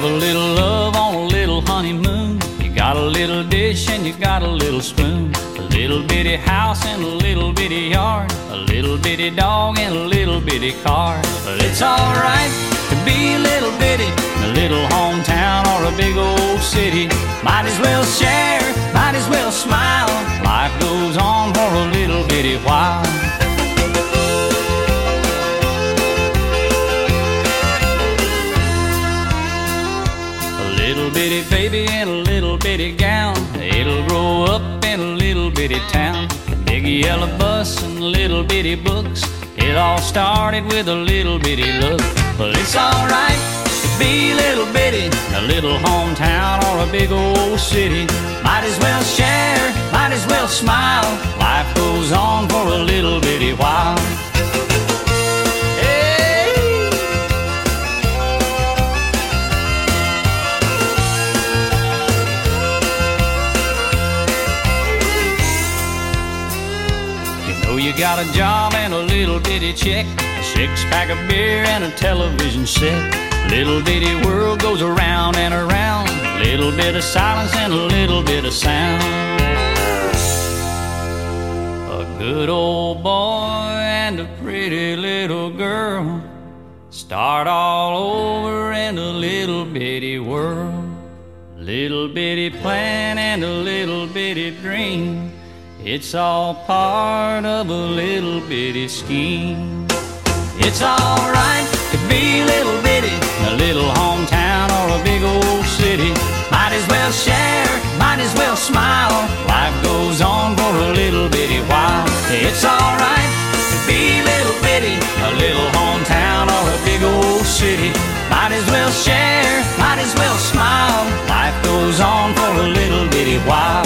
Have a little love on a little honeymoon. You got a little dish and you got a little spoon. A little bitty house and a little bitty yard. A little bitty dog and a little bitty car. But it's alright to be a little bitty in a little hometown or a big old city. Might as well share, might as well smile. Life goes on for a little bitty while. Bitty baby in a little bitty gown. It'll grow up in a little bitty town. Big yellow bus and little bitty books. It all started with a little bitty look. But it's alright to be little bitty a little hometown or a big old city. Might as well share, might as well smile. Life goes on Know you got a job and a little bitty check, a six pack of beer and a television set. Little bitty world goes around and around, a little bit of silence and a little bit of sound. A good old boy and a pretty little girl start all over in a little bitty world. Little bitty plan and a little bitty dream. It's all part of a little bitty scheme. It's alright to be a little bitty, a little hometown or a big old city. Might as well share, might as well smile. Life goes on for a little bitty while. It's alright to be a little bitty, a little hometown or a big old city. Might as well share, might as well smile. Life goes on for a little bitty while.